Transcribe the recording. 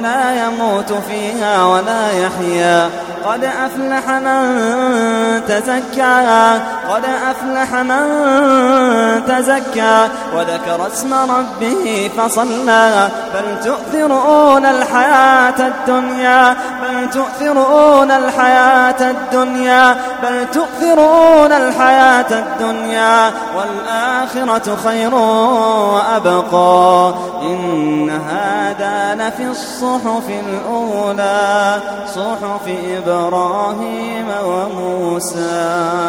لا يموت فيها ولا يحيا. قد أفلح من تزكى قد أفلح من تزكى. وذكر اسم ربه فصلى. بل تؤثرون الحياة الدنيا بل تؤثرون الحياة الدنيا بل تؤثرون الحياة الدنيا. والآخرة خير وأبقى. إن هذا لفي الصحف الأولى صحف إبراهيم وموسى.